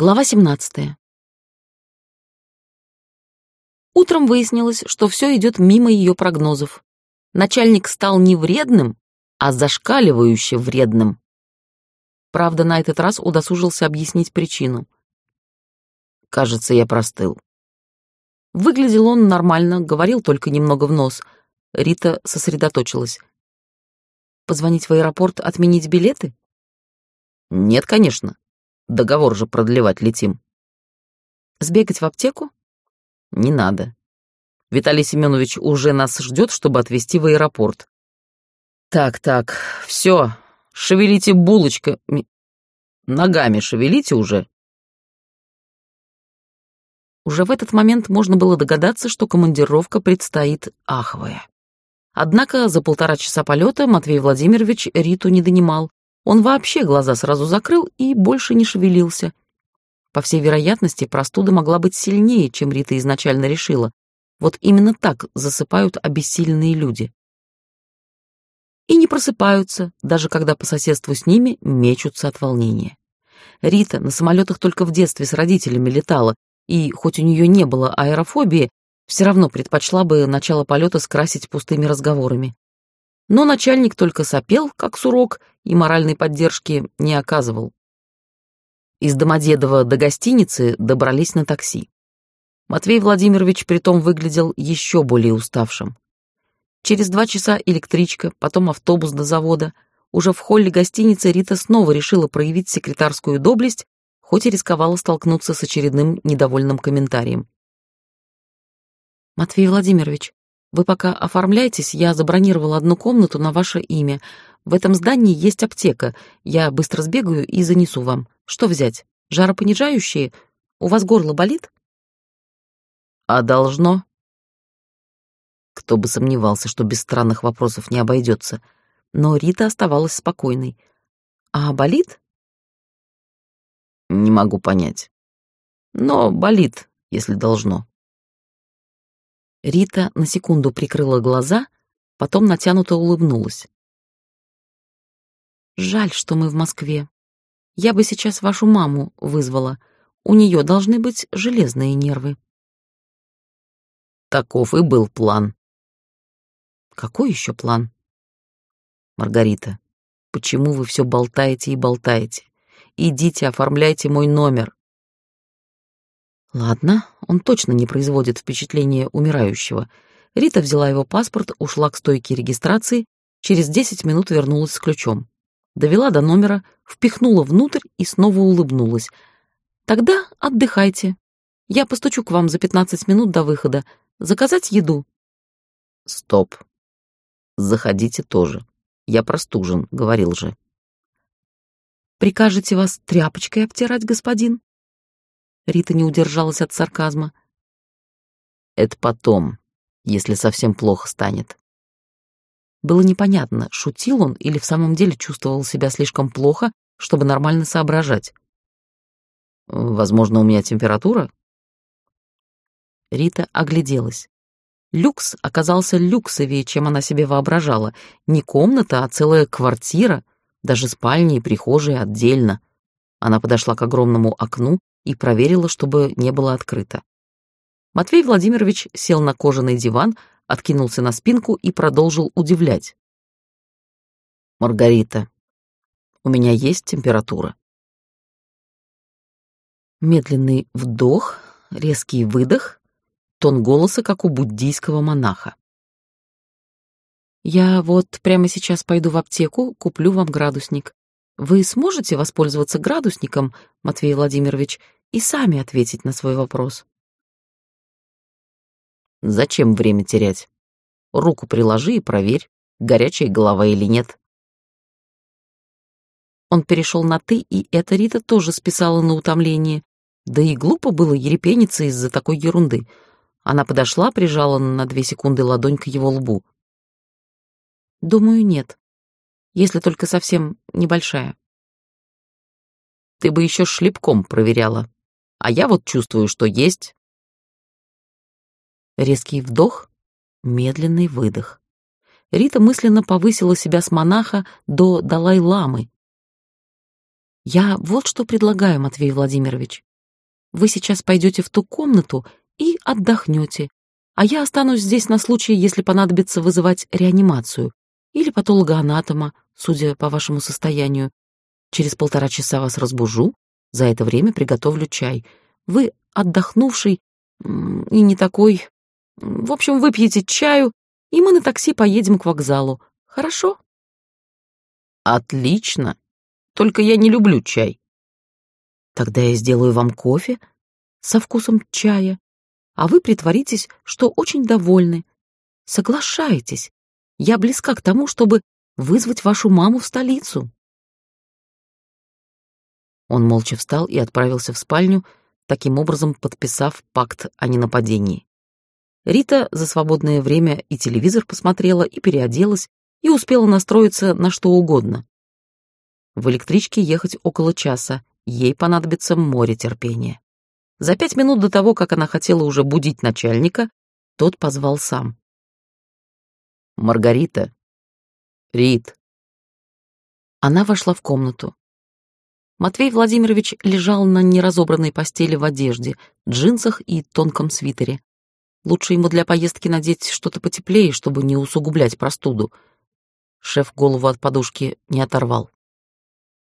Глава 17. Утром выяснилось, что все идет мимо ее прогнозов. Начальник стал не вредным, а зашкаливающе вредным. Правда, на этот раз удосужился объяснить причину. Кажется, я простыл. Выглядел он нормально, говорил только немного в нос. Рита сосредоточилась. Позвонить в аэропорт, отменить билеты? Нет, конечно. Договор же продлевать летим. Сбегать в аптеку? Не надо. Виталий Семенович уже нас ждет, чтобы отвезти в аэропорт. Так, так, все, шевелите булочками. Ногами шевелите уже. Уже в этот момент можно было догадаться, что командировка предстоит аховая. Однако за полтора часа полета Матвей Владимирович Риту не донимал. Он вообще глаза сразу закрыл и больше не шевелился. По всей вероятности, простуда могла быть сильнее, чем Рита изначально решила. Вот именно так засыпают обессиленные люди. И не просыпаются, даже когда по соседству с ними мечутся от волнения. Рита на самолетах только в детстве с родителями летала, и хоть у нее не было аэрофобии, все равно предпочла бы начало полета скрасить пустыми разговорами но начальник только сопел, как сурок, и моральной поддержки не оказывал. Из Домодедова до гостиницы добрались на такси. Матвей Владимирович притом выглядел еще более уставшим. Через два часа электричка, потом автобус до завода. Уже в холле гостиницы Рита снова решила проявить секретарскую доблесть, хоть и рисковала столкнуться с очередным недовольным комментарием. «Матвей Владимирович, вы пока оформляйтесь, я забронировала одну комнату на ваше имя. В этом здании есть аптека. Я быстро сбегаю и занесу вам. Что взять? Жаропонижающие? У вас горло болит? А должно? Кто бы сомневался, что без странных вопросов не обойдется. Но Рита оставалась спокойной. А болит? Не могу понять. Но болит, если должно. Рита на секунду прикрыла глаза, потом натянуто улыбнулась. «Жаль, что мы в Москве. Я бы сейчас вашу маму вызвала. У нее должны быть железные нервы». Таков и был план. Какой еще план? Маргарита, почему вы все болтаете и болтаете? Идите, оформляйте мой номер. Ладно, он точно не производит впечатления умирающего. Рита взяла его паспорт, ушла к стойке регистрации, через десять минут вернулась с ключом. Довела до номера, впихнула внутрь и снова улыбнулась. «Тогда отдыхайте. Я постучу к вам за пятнадцать минут до выхода. Заказать еду?» «Стоп. Заходите тоже. Я простужен, говорил же». «Прикажете вас тряпочкой обтирать, господин?» Рита не удержалась от сарказма. Это потом, если совсем плохо станет. Было непонятно, шутил он или в самом деле чувствовал себя слишком плохо, чтобы нормально соображать. Возможно, у меня температура? Рита огляделась. Люкс оказался люксовее, чем она себе воображала. Не комната, а целая квартира, даже спальня и прихожая отдельно. Она подошла к огромному окну и проверила, чтобы не было открыто. Матвей Владимирович сел на кожаный диван, откинулся на спинку и продолжил удивлять. «Маргарита, у меня есть температура». Медленный вдох, резкий выдох, тон голоса, как у буддийского монаха. «Я вот прямо сейчас пойду в аптеку, куплю вам градусник. Вы сможете воспользоваться градусником, Матвей Владимирович, и сами ответить на свой вопрос. Зачем время терять? Руку приложи и проверь, горячая голова или нет. Он перешел на «ты», и эта Рита тоже списала на утомление. Да и глупо было ерепениться из-за такой ерунды. Она подошла, прижала на две секунды ладонь к его лбу. «Думаю, нет. Если только совсем небольшая». «Ты бы еще шлепком проверяла», а я вот чувствую, что есть. Резкий вдох, медленный выдох. Рита мысленно повысила себя с монаха до Далай-ламы. Я вот что предлагаю, Матвей Владимирович. Вы сейчас пойдете в ту комнату и отдохнете, а я останусь здесь на случай, если понадобится вызывать реанимацию или патологоанатома, судя по вашему состоянию. Через полтора часа вас разбужу, за это время приготовлю чай. Вы отдохнувший и не такой... В общем, выпьете чаю, и мы на такси поедем к вокзалу. Хорошо? Отлично. Только я не люблю чай. Тогда я сделаю вам кофе со вкусом чая, а вы притворитесь, что очень довольны. Соглашайтесь. Я близка к тому, чтобы вызвать вашу маму в столицу. Он молча встал и отправился в спальню, таким образом подписав пакт о ненападении. Рита за свободное время и телевизор посмотрела, и переоделась, и успела настроиться на что угодно. В электричке ехать около часа, ей понадобится море терпения. За пять минут до того, как она хотела уже будить начальника, тот позвал сам. «Маргарита! Рит!» Она вошла в комнату. Матвей Владимирович лежал на неразобранной постели в одежде, джинсах и тонком свитере. Лучше ему для поездки надеть что-то потеплее, чтобы не усугублять простуду. Шеф голову от подушки не оторвал.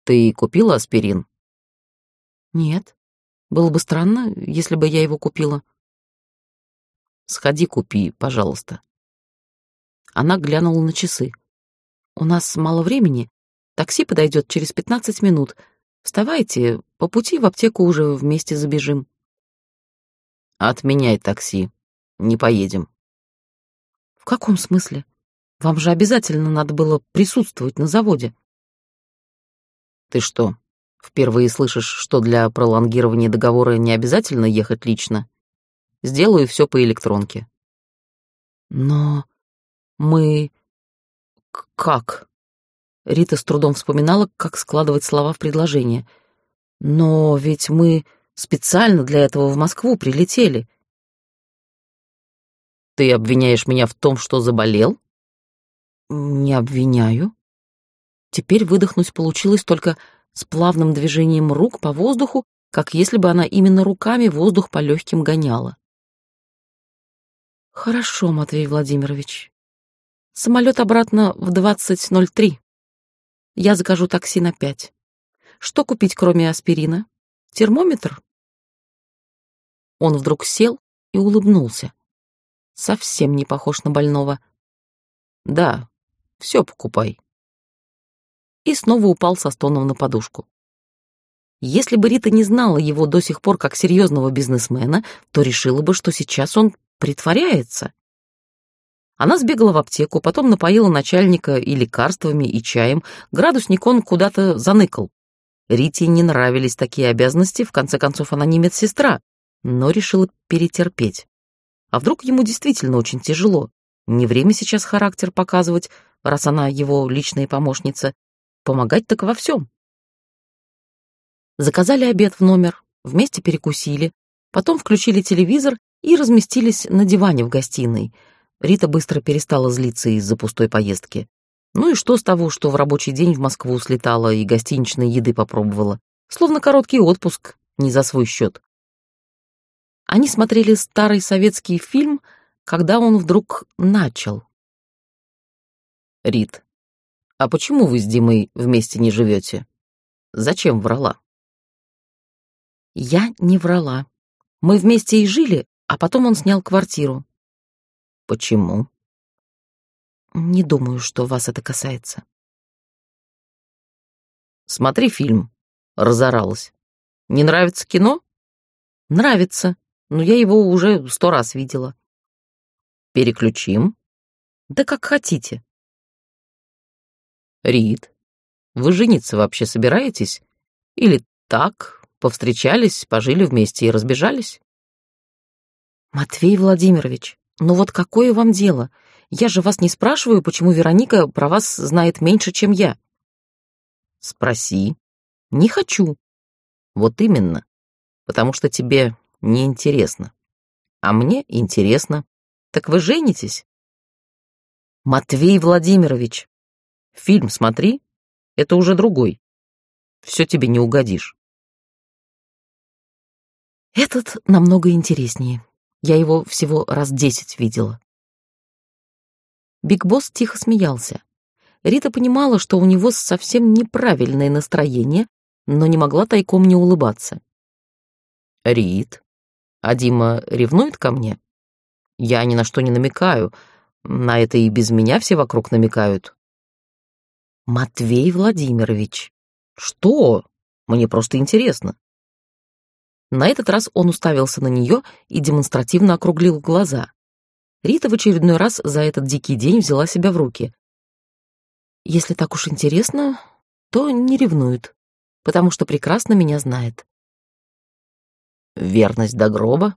«Ты купила аспирин?» «Нет. Было бы странно, если бы я его купила». «Сходи купи, пожалуйста». Она глянула на часы. «У нас мало времени. Такси подойдет через пятнадцать минут. Вставайте, по пути в аптеку уже вместе забежим. Отменяй такси. Не поедем. В каком смысле? Вам же обязательно надо было присутствовать на заводе. Ты что, впервые слышишь, что для пролонгирования договора не обязательно ехать лично? Сделаю все по электронке. Но мы... Как? Рита с трудом вспоминала, как складывать слова в предложение. «Но ведь мы специально для этого в Москву прилетели». «Ты обвиняешь меня в том, что заболел?» «Не обвиняю». Теперь выдохнуть получилось только с плавным движением рук по воздуху, как если бы она именно руками воздух по легким гоняла. «Хорошо, Матвей Владимирович. Самолет обратно в 20.03. Я закажу такси на пять. Что купить, кроме аспирина? Термометр? Он вдруг сел и улыбнулся. Совсем не похож на больного. Да, все покупай. И снова упал со стоном на подушку. Если бы Рита не знала его до сих пор как серьезного бизнесмена, то решила бы, что сейчас он притворяется. Она сбегала в аптеку, потом напоила начальника и лекарствами, и чаем. Градусник он куда-то заныкал. Рите не нравились такие обязанности, в конце концов она не медсестра, но решила перетерпеть. А вдруг ему действительно очень тяжело? Не время сейчас характер показывать, раз она его личная помощница. Помогать так во всем. Заказали обед в номер, вместе перекусили, потом включили телевизор и разместились на диване в гостиной — Рита быстро перестала злиться из-за пустой поездки. Ну и что с того, что в рабочий день в Москву слетала и гостиничной еды попробовала? Словно короткий отпуск, не за свой счет. Они смотрели старый советский фильм, когда он вдруг начал. «Рит, а почему вы с Димой вместе не живете? Зачем врала?» «Я не врала. Мы вместе и жили, а потом он снял квартиру. Почему? Не думаю, что вас это касается. Смотри фильм. Разоралась. Не нравится кино? Нравится, но я его уже сто раз видела. Переключим? Да как хотите. Рид, вы жениться вообще собираетесь? Или так, повстречались, пожили вместе и разбежались? Матвей Владимирович, ну вот какое вам дело? Я же вас не спрашиваю, почему Вероника про вас знает меньше, чем я. Спроси. Не хочу. Вот именно. Потому что тебе не интересно. А мне интересно. Так вы женитесь? Матвей Владимирович. Фильм смотри. Это уже другой. Все тебе не угодишь. Этот намного интереснее. Я его всего раз десять видела. Биг Босс тихо смеялся. Рита понимала, что у него совсем неправильное настроение, но не могла тайком не улыбаться. «Рит, а Дима ревнует ко мне? Я ни на что не намекаю. На это и без меня все вокруг намекают». «Матвей Владимирович». «Что? Мне просто интересно». На этот раз он уставился на нее и демонстративно округлил глаза. Рита в очередной раз за этот дикий день взяла себя в руки. Если так уж интересно, то не ревнует, потому что прекрасно меня знает. Верность до гроба?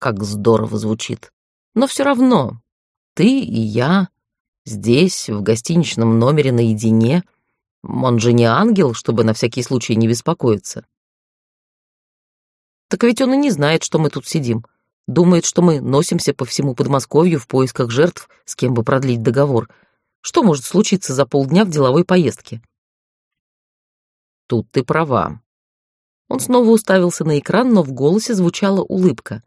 Как здорово звучит. Но все равно, ты и я здесь, в гостиничном номере наедине. Он же не ангел, чтобы на всякий случай не беспокоиться. Так ведь он и не знает, что мы тут сидим. Думает, что мы носимся по всему Подмосковью в поисках жертв, с кем бы продлить договор. Что может случиться за полдня в деловой поездке? Тут ты права. Он снова уставился на экран, но в голосе звучала улыбка.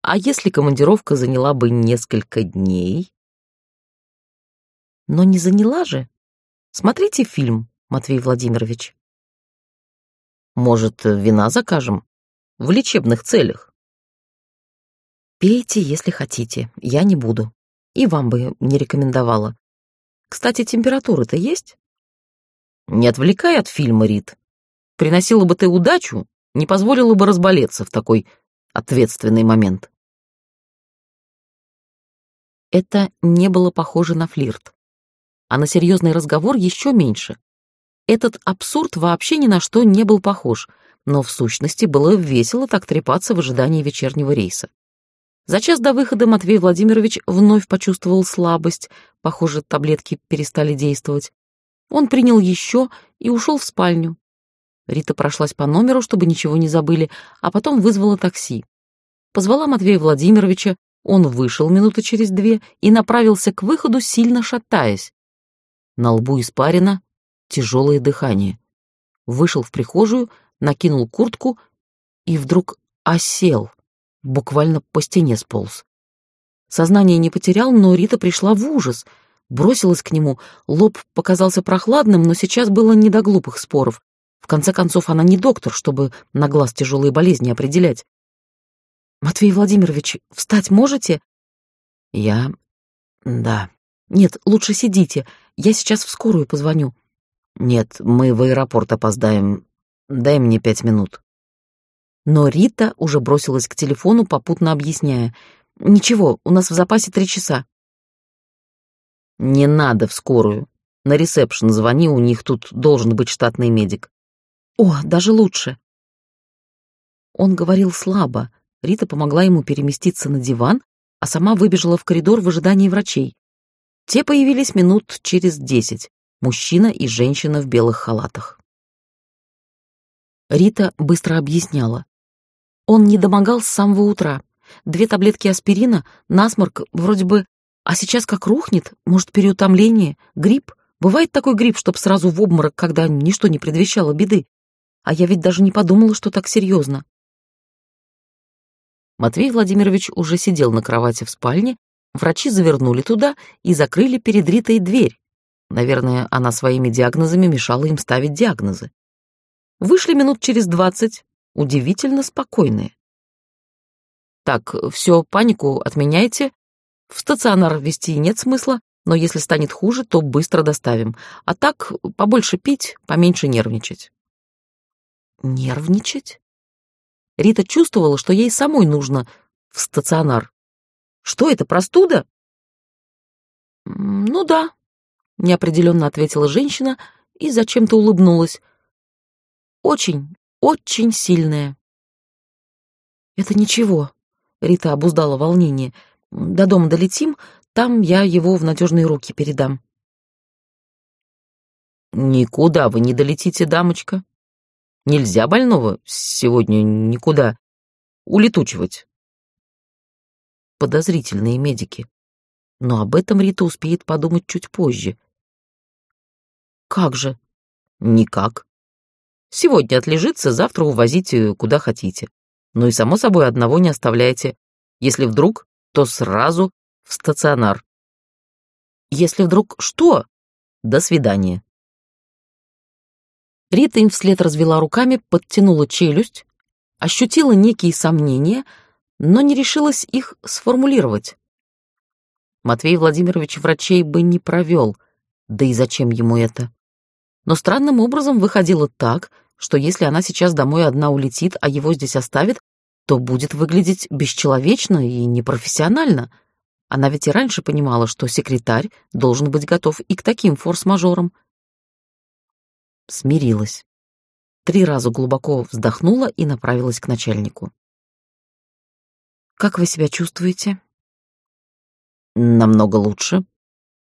А если командировка заняла бы несколько дней? Но не заняла же. Смотрите фильм, Матвей Владимирович. Может, вина закажем? В лечебных целях. Пейте, если хотите, я не буду. И вам бы не рекомендовала. Кстати, температура-то есть? Не отвлекай от фильма, Рит. Приносила бы ты удачу, не позволила бы разболеться в такой ответственный момент. Это не было похоже на флирт. А на серьезный разговор еще меньше. Этот абсурд вообще ни на что не был похож, но в сущности было весело так трепаться в ожидании вечернего рейса. За час до выхода Матвей Владимирович вновь почувствовал слабость, похоже, таблетки перестали действовать. Он принял еще и ушел в спальню. Рита прошлась по номеру, чтобы ничего не забыли, а потом вызвала такси. Позвала Матвея Владимировича, он вышел минуты через две и направился к выходу, сильно шатаясь. На лбу испарина, тяжелое дыхание. Вышел в прихожую, накинул куртку и вдруг осел буквально по стене сполз. Сознание не потерял, но Рита пришла в ужас, бросилась к нему, лоб показался прохладным, но сейчас было не до глупых споров. В конце концов, она не доктор, чтобы на глаз тяжелые болезни определять. «Матвей Владимирович, встать можете?» «Я... да». «Нет, лучше сидите, я сейчас в скорую позвоню». «Нет, мы в аэропорт опоздаем. Дай мне пять минут». Но Рита уже бросилась к телефону, попутно объясняя. «Ничего, у нас в запасе три часа». «Не надо в скорую. На ресепшн звони, у них тут должен быть штатный медик». «О, даже лучше». Он говорил слабо. Рита помогла ему переместиться на диван, а сама выбежала в коридор в ожидании врачей. Те появились минут через десять. Мужчина и женщина в белых халатах. Рита быстро объясняла. Он не домогал с самого утра. Две таблетки аспирина, насморк, вроде бы... А сейчас как рухнет, может, переутомление, грипп. Бывает такой грипп, чтоб сразу в обморок, когда ничто не предвещало беды. А я ведь даже не подумала, что так серьезно. Матвей Владимирович уже сидел на кровати в спальне, врачи завернули туда и закрыли перед Ритой дверь. Наверное, она своими диагнозами мешала им ставить диагнозы. Вышли минут через двадцать, удивительно спокойные. Так, все, панику отменяйте. В стационар вести нет смысла, но если станет хуже, то быстро доставим. А так, побольше пить, поменьше нервничать. Нервничать? Рита чувствовала, что ей самой нужно в стационар. Что это, простуда? Ну да, неопределенно ответила женщина и зачем-то улыбнулась. Очень, очень сильная. Это ничего, Рита обуздала волнение. До дома долетим, там я его в надежные руки передам. Никуда вы не долетите, дамочка. Нельзя больного сегодня никуда улетучивать. Подозрительные медики. Но об этом Рита успеет подумать чуть позже. Как же? Никак. Сегодня отлежится, завтра увозите куда хотите. Ну и, само собой, одного не оставляйте. Если вдруг, то сразу в стационар. Если вдруг что? До свидания. Рита им вслед развела руками, подтянула челюсть, ощутила некие сомнения, но не решилась их сформулировать. Матвей Владимирович врачей бы не провел, да и зачем ему это? Но странным образом выходило так, что если она сейчас домой одна улетит, а его здесь оставит, то будет выглядеть бесчеловечно и непрофессионально. Она ведь и раньше понимала, что секретарь должен быть готов и к таким форс-мажорам. Смирилась. Три раза глубоко вздохнула и направилась к начальнику. «Как вы себя чувствуете?» «Намного лучше», —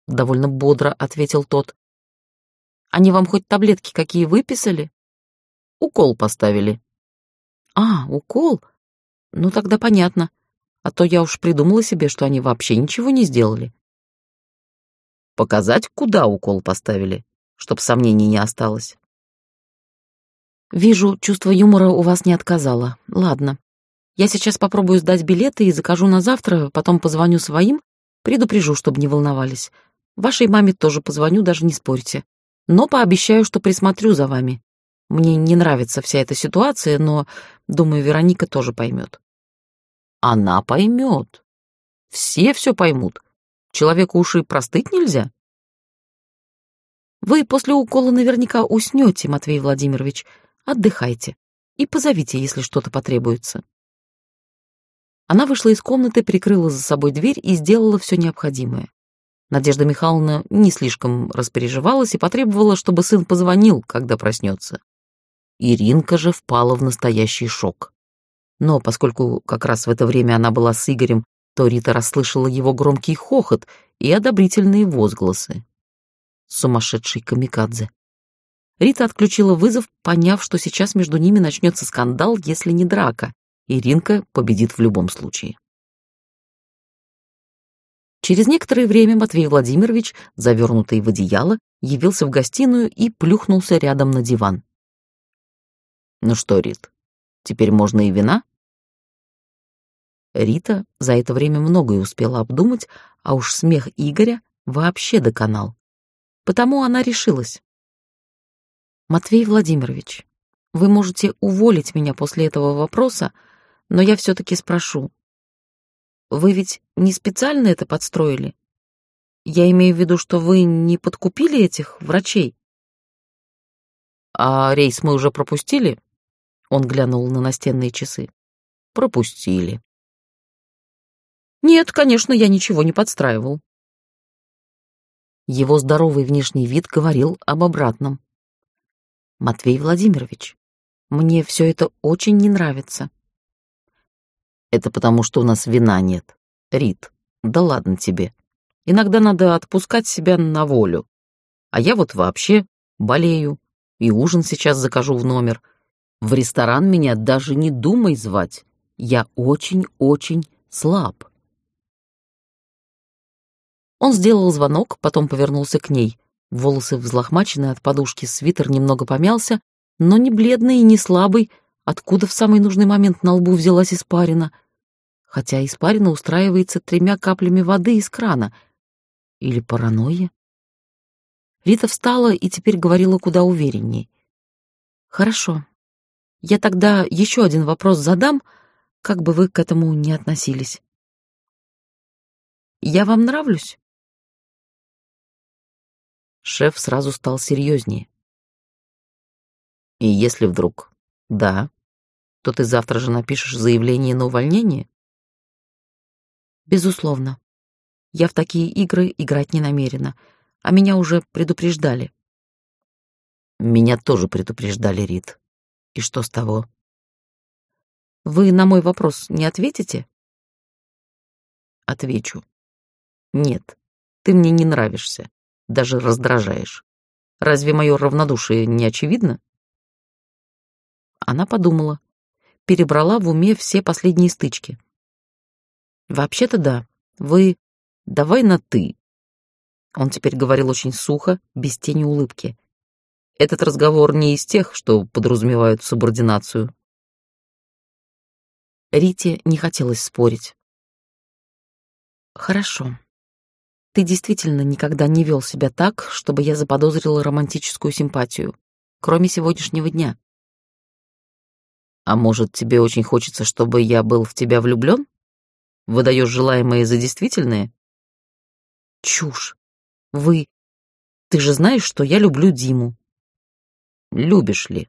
довольно бодро ответил тот. «Они вам хоть таблетки какие выписали?» «Укол поставили». «А, укол? Ну тогда понятно. А то я уж придумала себе, что они вообще ничего не сделали». «Показать, куда укол поставили, чтоб сомнений не осталось?» «Вижу, чувство юмора у вас не отказало. Ладно. Я сейчас попробую сдать билеты и закажу на завтра, потом позвоню своим Предупрежу, чтобы не волновались. Вашей маме тоже позвоню, даже не спорьте. Но пообещаю, что присмотрю за вами. Мне не нравится вся эта ситуация, но, думаю, Вероника тоже поймет. Она поймет. Все все поймут. Человеку уши простыть нельзя. Вы после укола наверняка уснете, Матвей Владимирович. Отдыхайте. И позовите, если что-то потребуется. Она вышла из комнаты, прикрыла за собой дверь и сделала все необходимое. Надежда Михайловна не слишком распереживалась и потребовала, чтобы сын позвонил, когда проснется. Иринка же впала в настоящий шок. Но поскольку как раз в это время она была с Игорем, то Рита расслышала его громкий хохот и одобрительные возгласы. Сумасшедший камикадзе. Рита отключила вызов, поняв, что сейчас между ними начнется скандал, если не драка, Иринка победит в любом случае. Через некоторое время Матвей Владимирович, завернутый в одеяло, явился в гостиную и плюхнулся рядом на диван. «Ну что, Рит, теперь можно и вина?» Рита за это время многое успела обдумать, а уж смех Игоря вообще доконал. Потому она решилась. «Матвей Владимирович, вы можете уволить меня после этого вопроса, но я все-таки спрошу. Вы ведь не специально это подстроили? Я имею в виду, что вы не подкупили этих врачей. А рейс мы уже пропустили? Он глянул на настенные часы. Пропустили. Нет, конечно, я ничего не подстраивал. Его здоровый внешний вид говорил об обратном. Матвей Владимирович, мне все это очень не нравится. Это потому, что у нас вина нет. Рит, да ладно тебе. Иногда надо отпускать себя на волю. А я вот вообще болею. И ужин сейчас закажу в номер. В ресторан меня даже не думай звать. Я очень-очень слаб. Он сделал звонок, потом повернулся к ней. Волосы взлохмачены от подушки, свитер немного помялся, но не бледный и не слабый, Откуда в самый нужный момент на лбу взялась испарина? Хотя испарина устраивается тремя каплями воды из крана. Или паранойя? Рита встала и теперь говорила куда уверенней. «Хорошо. Я тогда еще один вопрос задам, как бы вы к этому не относились. Я вам нравлюсь?» Шеф сразу стал серьезнее. «И если вдруг да, то ты завтра же напишешь заявление на увольнение? Безусловно. Я в такие игры играть не намерена, а меня уже предупреждали. Меня тоже предупреждали, Рит. И что с того? Вы на мой вопрос не ответите? Отвечу. Нет, ты мне не нравишься, даже раздражаешь. Разве мое равнодушие не очевидно? Она подумала перебрала в уме все последние стычки. «Вообще-то да. Вы... Давай на «ты». Он теперь говорил очень сухо, без тени улыбки. Этот разговор не из тех, что подразумевают субординацию. Рите не хотелось спорить. Хорошо. Ты действительно никогда не вел себя так, чтобы я заподозрила романтическую симпатию, кроме сегодняшнего дня. А может, тебе очень хочется, чтобы я был в тебя влюблен? Выдаешь желаемое за действительное? Чушь. Вы... Ты же знаешь, что я люблю Диму. Любишь ли?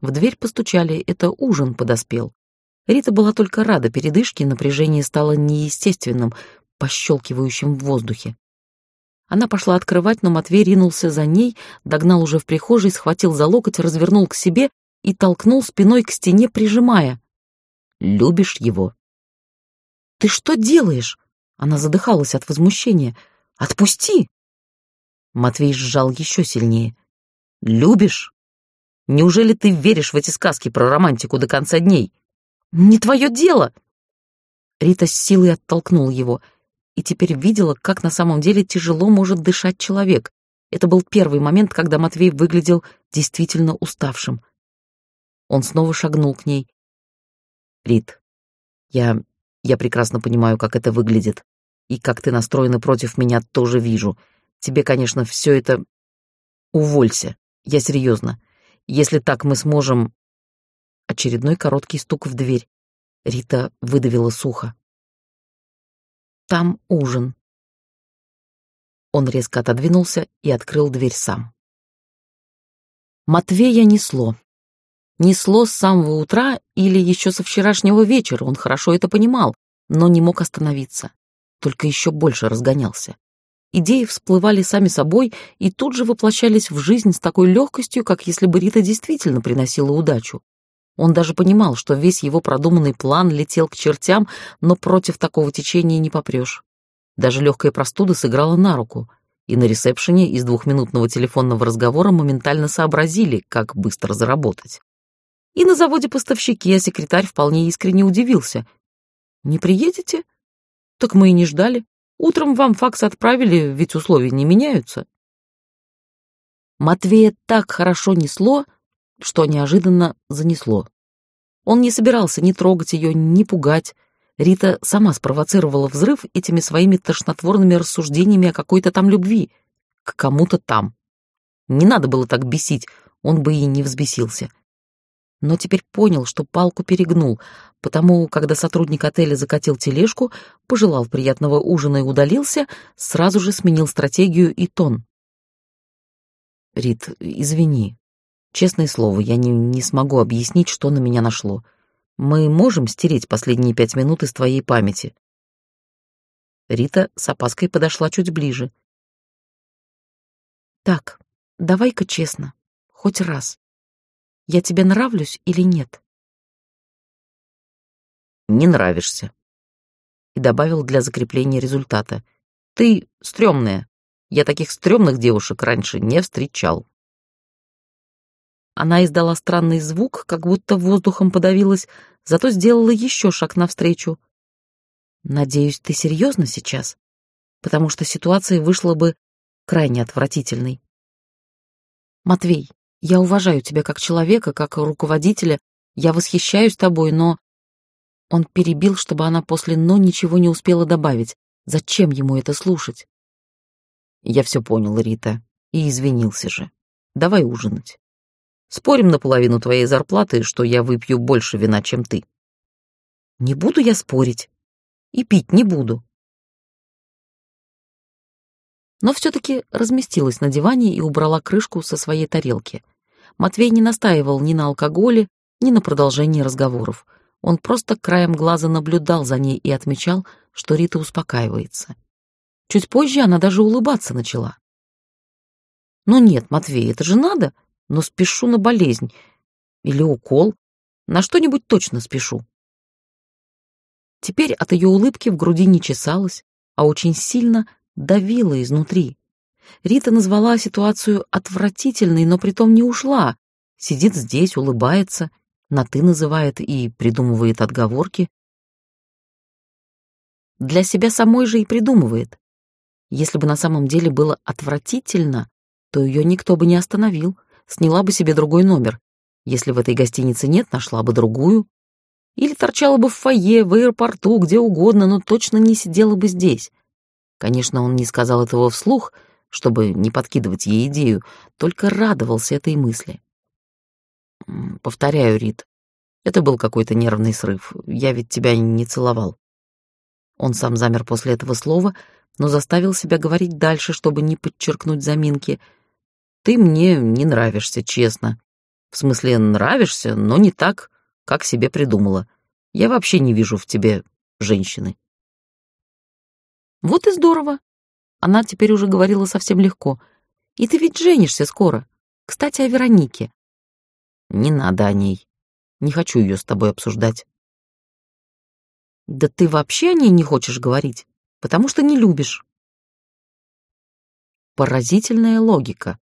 В дверь постучали, это ужин подоспел. Рита была только рада передышке, напряжение стало неестественным, пощелкивающим в воздухе. Она пошла открывать, но Матвей ринулся за ней, догнал уже в прихожей, схватил за локоть, развернул к себе и толкнул спиной к стене, прижимая. «Любишь его?» «Ты что делаешь?» Она задыхалась от возмущения. «Отпусти!» Матвей сжал еще сильнее. «Любишь? Неужели ты веришь в эти сказки про романтику до конца дней?» «Не твое дело!» Рита с силой оттолкнула его и теперь видела, как на самом деле тяжело может дышать человек. Это был первый момент, когда Матвей выглядел действительно уставшим. Он снова шагнул к ней. «Рит, я... я прекрасно понимаю, как это выглядит. И как ты настроена против меня, тоже вижу. Тебе, конечно, все это... Уволься. Я серьезно. Если так мы сможем...» Очередной короткий стук в дверь. Рита выдавила сухо. «Там ужин». Он резко отодвинулся и открыл дверь сам. Матвея несло. Несло с самого утра или еще со вчерашнего вечера, он хорошо это понимал, но не мог остановиться, только еще больше разгонялся. Идеи всплывали сами собой и тут же воплощались в жизнь с такой легкостью, как если бы Рита действительно приносила удачу. Он даже понимал, что весь его продуманный план летел к чертям, но против такого течения не попрешь. Даже легкая простуда сыграла на руку, и на ресепшене из двухминутного телефонного разговора моментально сообразили, как быстро заработать. И на заводе поставщики, а секретарь вполне искренне удивился. «Не приедете? Так мы и не ждали. Утром вам факс отправили, ведь условия не меняются». Матвея так хорошо несло, что неожиданно занесло. Он не собирался ни трогать ее, ни пугать. Рита сама спровоцировала взрыв этими своими тошнотворными рассуждениями о какой-то там любви. К кому-то там. Не надо было так бесить, он бы и не взбесился но теперь понял, что палку перегнул, потому, когда сотрудник отеля закатил тележку, пожелал приятного ужина и удалился, сразу же сменил стратегию и тон. «Рит, извини. Честное слово, я не, не смогу объяснить, что на меня нашло. Мы можем стереть последние пять минут из твоей памяти?» Рита с опаской подошла чуть ближе. «Так, давай-ка честно, хоть раз я тебе нравлюсь или нет?» «Не нравишься», и добавил для закрепления результата. «Ты стрёмная. Я таких стрёмных девушек раньше не встречал». Она издала странный звук, как будто воздухом подавилась, зато сделала еще шаг навстречу. «Надеюсь, ты серьезно сейчас? Потому что ситуация вышла бы крайне отвратительной». «Матвей, я уважаю тебя как человека, как руководителя, я восхищаюсь тобой, но...» Он перебил, чтобы она после «но» ничего не успела добавить. Зачем ему это слушать? «Я все понял, Рита, и извинился же. Давай ужинать. Спорим на половину твоей зарплаты, что я выпью больше вина, чем ты». «Не буду я спорить. И пить не буду», но все-таки разместилась на диване и убрала крышку со своей тарелки. Матвей не настаивал ни на алкоголе, ни на продолжении разговоров. Он просто краем глаза наблюдал за ней и отмечал, что Рита успокаивается. Чуть позже она даже улыбаться начала. «Ну нет, Матвей, это же надо, но спешу на болезнь. Или укол. На что-нибудь точно спешу». Теперь от ее улыбки в груди не чесалось, а очень сильно давила изнутри. Рита назвала ситуацию отвратительной, но притом не ушла. Сидит здесь, улыбается, на «ты» называет и придумывает отговорки. Для себя самой же и придумывает. Если бы на самом деле было отвратительно, то ее никто бы не остановил, сняла бы себе другой номер. Если в этой гостинице нет, нашла бы другую. Или торчала бы в фойе, в аэропорту, где угодно, но точно не сидела бы здесь. Конечно, он не сказал этого вслух, чтобы не подкидывать ей идею, только радовался этой мысли. Повторяю, Рит, это был какой-то нервный срыв. Я ведь тебя не целовал. Он сам замер после этого слова, но заставил себя говорить дальше, чтобы не подчеркнуть заминки. Ты мне не нравишься, честно. В смысле, нравишься, но не так, как себе придумала. Я вообще не вижу в тебе женщины. Вот и здорово. Она теперь уже говорила совсем легко. И ты ведь женишься скоро. Кстати, о Веронике. Не надо о ней. Не хочу ее с тобой обсуждать. Да ты вообще о ней не хочешь говорить, потому что не любишь. Поразительная логика.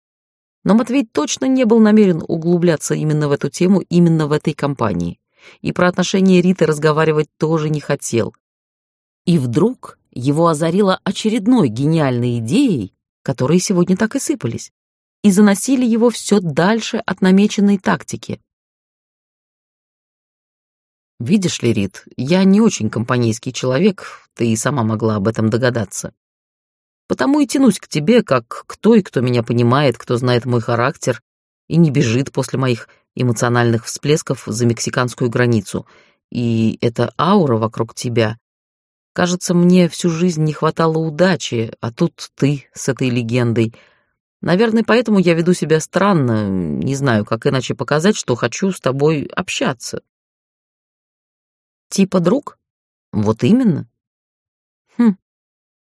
Но Матвей точно не был намерен углубляться именно в эту тему, именно в этой компании. И про отношения Риты разговаривать тоже не хотел. И вдруг его озарило очередной гениальной идеей, которые сегодня так и сыпались и заносили его все дальше от намеченной тактики. «Видишь ли, Рит, я не очень компанейский человек, ты и сама могла об этом догадаться. Потому и тянусь к тебе, как к той, кто меня понимает, кто знает мой характер и не бежит после моих эмоциональных всплесков за мексиканскую границу. И эта аура вокруг тебя. Кажется, мне всю жизнь не хватало удачи, а тут ты с этой легендой — Наверное, поэтому я веду себя странно, не знаю, как иначе показать, что хочу с тобой общаться. Типа друг? Вот именно. Хм,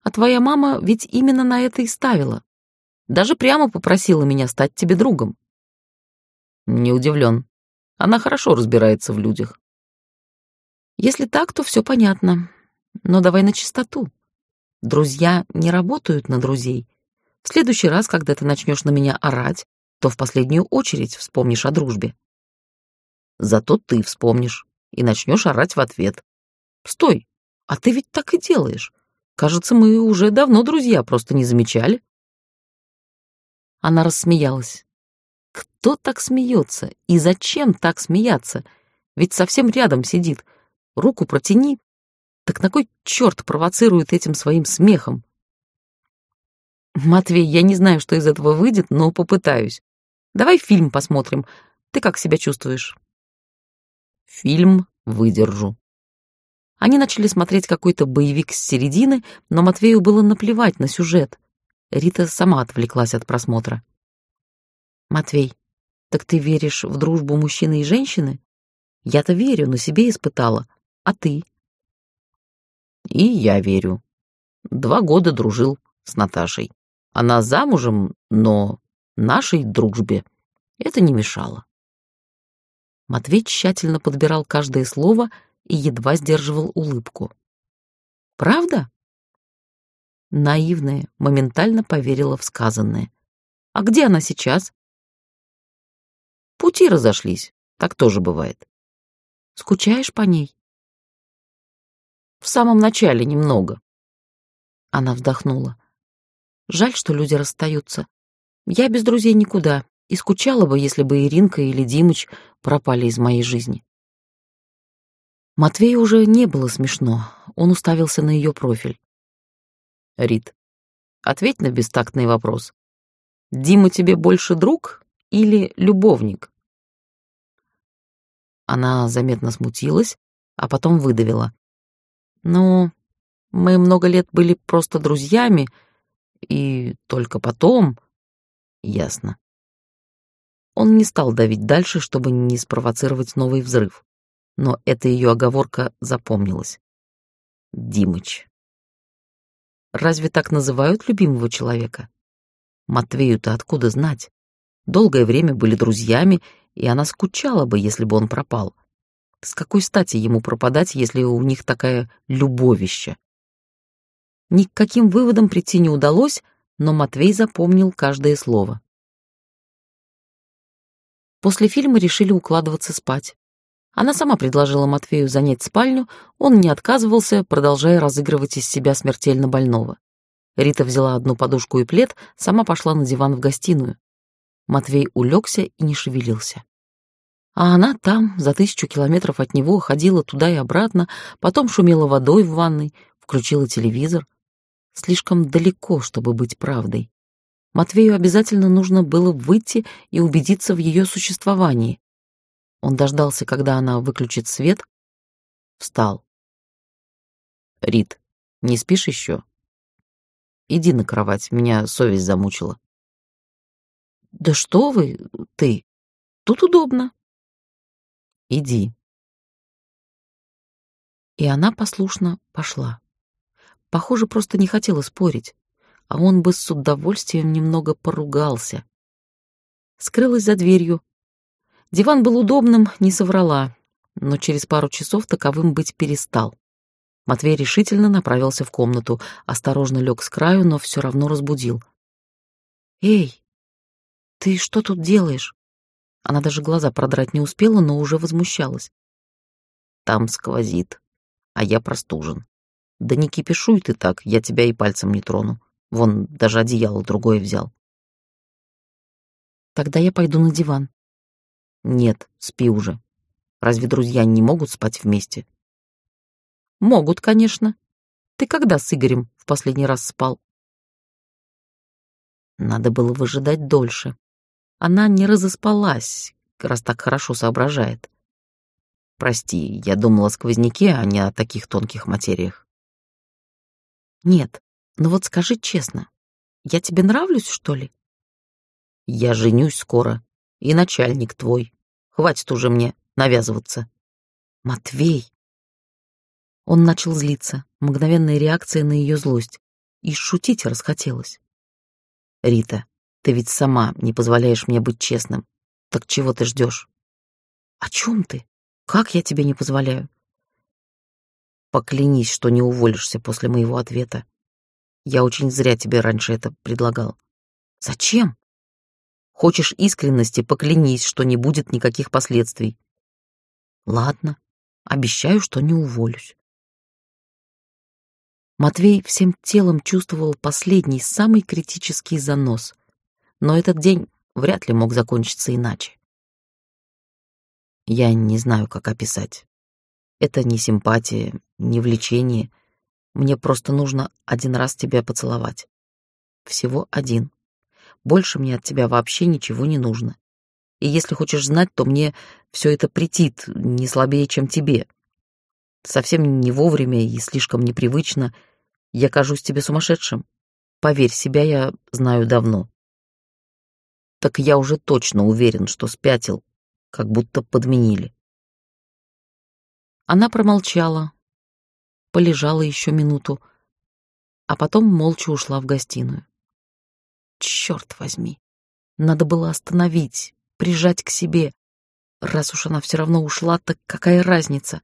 а твоя мама ведь именно на это и ставила. Даже прямо попросила меня стать тебе другом. Не удивлен. Она хорошо разбирается в людях. Если так, то все понятно. Но давай на чистоту. Друзья не работают на друзей, в следующий раз, когда ты начнешь на меня орать, то в последнюю очередь вспомнишь о дружбе. Зато ты вспомнишь и начнешь орать в ответ. Стой, а ты ведь так и делаешь. Кажется, мы уже давно друзья, просто не замечали. Она рассмеялась. Кто так смеется и зачем так смеяться? Ведь совсем рядом сидит. Руку протяни. Так на кой черт провоцирует этим своим смехом? Матвей, я не знаю, что из этого выйдет, но попытаюсь. Давай фильм посмотрим. Ты как себя чувствуешь? Фильм выдержу. Они начали смотреть какой-то боевик с середины, но Матвею было наплевать на сюжет. Рита сама отвлеклась от просмотра. Матвей, так ты веришь в дружбу мужчины и женщины? Я-то верю, но себе испытала. А ты? И я верю. Два года дружил с Наташей. Она замужем, но нашей дружбе это не мешало. Матвей тщательно подбирал каждое слово и едва сдерживал улыбку. «Правда?» Наивная моментально поверила в сказанное. «А где она сейчас?» «Пути разошлись, так тоже бывает». «Скучаешь по ней?» «В самом начале немного». Она вздохнула. Жаль, что люди расстаются. Я без друзей никуда, и скучала бы, если бы Иринка или Димыч пропали из моей жизни. Матвею уже не было смешно, он уставился на ее профиль. Рит, ответь на бестактный вопрос. Дима тебе больше друг или любовник? Она заметно смутилась, а потом выдавила. Ну, мы много лет были просто друзьями, и только потом... Ясно. Он не стал давить дальше, чтобы не спровоцировать новый взрыв. Но эта ее оговорка запомнилась. Димыч. Разве так называют любимого человека? Матвею-то откуда знать? Долгое время были друзьями, и она скучала бы, если бы он пропал. С какой стати ему пропадать, если у них такая любовища? Ни к каким выводам прийти не удалось, но Матвей запомнил каждое слово. После фильма решили укладываться спать. Она сама предложила Матвею занять спальню, он не отказывался, продолжая разыгрывать из себя смертельно больного. Рита взяла одну подушку и плед, сама пошла на диван в гостиную. Матвей улегся и не шевелился. А она там, за тысячу километров от него, ходила туда и обратно, потом шумела водой в ванной, включила телевизор. Слишком далеко, чтобы быть правдой. Матвею обязательно нужно было выйти и убедиться в ее существовании. Он дождался, когда она выключит свет, встал. «Рит, не спишь еще? Иди на кровать, меня совесть замучила». «Да что вы, ты? Тут удобно». «Иди». И она послушно пошла. Похоже, просто не хотела спорить, а он бы с удовольствием немного поругался. Скрылась за дверью. Диван был удобным, не соврала, но через пару часов таковым быть перестал. Матвей решительно направился в комнату, осторожно лег с краю, но все равно разбудил. «Эй, ты что тут делаешь?» Она даже глаза продрать не успела, но уже возмущалась. «Там сквозит, а я простужен. Да не кипишуй ты так, я тебя и пальцем не трону. Вон, даже одеяло другое взял». «Тогда я пойду на диван». «Нет, спи уже. Разве друзья не могут спать вместе?» «Могут, конечно. Ты когда с Игорем в последний раз спал?» Надо было выжидать дольше. Она не разоспалась, раз так хорошо соображает. Прости, я думала о сквозняке, а не о таких тонких материях. Нет, но вот скажи честно, я тебе нравлюсь, что ли? Я женюсь скоро, и начальник твой. Хватит уже мне навязываться. Матвей. Он начал злиться, мгновенная реакция на ее злость. И шутить расхотелось. Рита, ты ведь сама не позволяешь мне быть честным. Так чего ты ждешь? О чем ты? Как я тебе не позволяю? Поклянись, что не уволишься после моего ответа. Я очень зря тебе раньше это предлагал. Зачем? Хочешь искренности, поклянись, что не будет никаких последствий. Ладно, обещаю, что не уволюсь. Матвей всем телом чувствовал последний, самый критический занос но этот день вряд ли мог закончиться иначе. Я не знаю, как описать. Это не симпатия, не влечение. Мне просто нужно один раз тебя поцеловать. Всего один. Больше мне от тебя вообще ничего не нужно. И если хочешь знать, то мне все это претит не слабее, чем тебе. Совсем не вовремя и слишком непривычно. Я кажусь тебе сумасшедшим. Поверь, себя я знаю давно так я уже точно уверен, что спятил, как будто подменили. Она промолчала, полежала еще минуту, а потом молча ушла в гостиную. Черт возьми, надо было остановить, прижать к себе. Раз уж она все равно ушла, так какая разница?